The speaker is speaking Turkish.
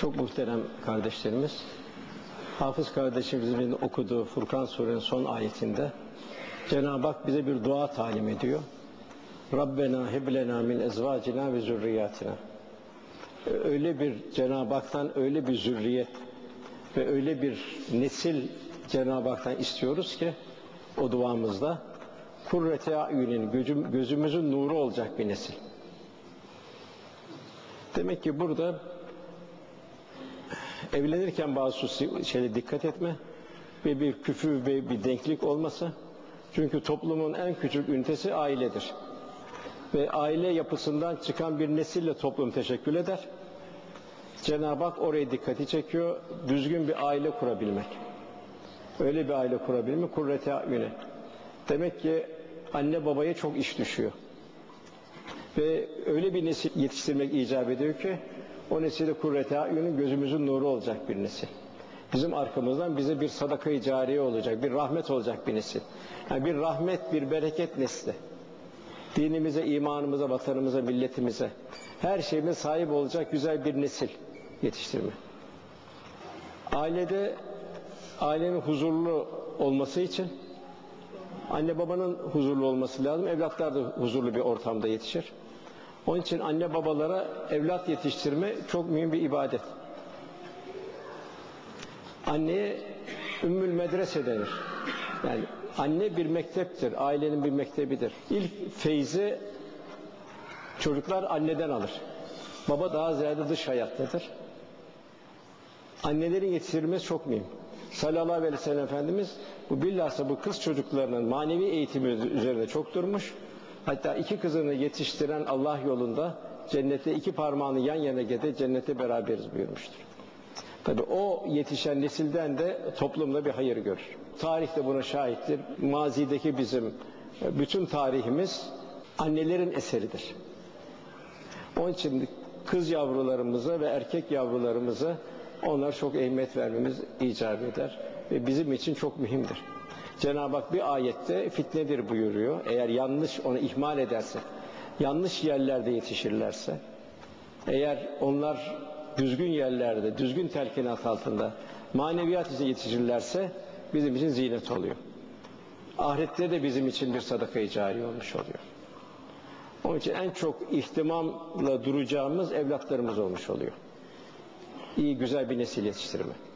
Çok muhterem kardeşlerimiz, Hafız kardeşimizin okuduğu Furkan Sure'nin son ayetinde Cenab-ı Hak bize bir dua talim ediyor. Rabbena heblena min ezvacina ve zürriyatina. Öyle bir Cenab-ı Hak'tan öyle bir zürriyet ve öyle bir nesil Cenab-ı Hak'tan istiyoruz ki o duamızda kurrete ayunin gözümüzün nuru olacak bir nesil. Demek ki burada evlenirken bazı şeylere dikkat etme ve bir küfür ve bir denklik olması. Çünkü toplumun en küçük ünitesi ailedir. Ve aile yapısından çıkan bir nesille toplum teşekkül eder. Cenab-ı Hak oraya dikkati çekiyor. Düzgün bir aile kurabilmek. Öyle bir aile kurabilmek kurrete ayüne. Demek ki anne babaya çok iş düşüyor. Ve öyle bir nesil yetiştirmek icap ediyor ki o nesilde kurrete ayünün gözümüzün nuru olacak bir nesil. Bizim arkamızdan bize bir sadakayı cariye olacak, bir rahmet olacak bir nesil. Yani bir rahmet, bir bereket nesli. Dinimize, imanımıza, vatanımıza, milletimize, her şeyime sahip olacak güzel bir nesil yetiştirme. Ailede ailenin huzurlu olması için anne babanın huzurlu olması lazım. Evlatlar da huzurlu bir ortamda yetişir. Onun için anne babalara evlat yetiştirme çok mühim bir ibadet. Anneye ümmül medrese denir. Yani anne bir mekteptir, ailenin bir mektebidir. İlk feyzi çocuklar anneden alır. Baba daha ziyade dış hayattadır. Annelerin yetiştirilmesi çok mühim. Sallallahu aleyhi ve sellem Efendimiz bu bilhassa bu kız çocuklarının manevi eğitimi üzerinde çok durmuş. Hatta iki kızını yetiştiren Allah yolunda cennette iki parmağını yan yana gede cennete beraberiz buyurmuştur. Tabi o yetişen nesilden de toplumda bir hayır görür. Tarih de buna şahittir. Mazideki bizim bütün tarihimiz annelerin eseridir. Onun için kız yavrularımıza ve erkek yavrularımıza onlar çok ehemmiyet vermemiz icap eder ve bizim için çok mühimdir. Cenab-ı Hak bir ayette fitnedir buyuruyor. Eğer yanlış onu ihmal ederse, yanlış yerlerde yetişirlerse, eğer onlar düzgün yerlerde, düzgün telkinat altında maneviyat ise yetişirlerse bizim için zinet oluyor. Ahirette de bizim için bir sadaka cari olmuş oluyor. Onun için en çok ihtimamla duracağımız evlatlarımız olmuş oluyor. İyi güzel bir nesil yetiştirmek.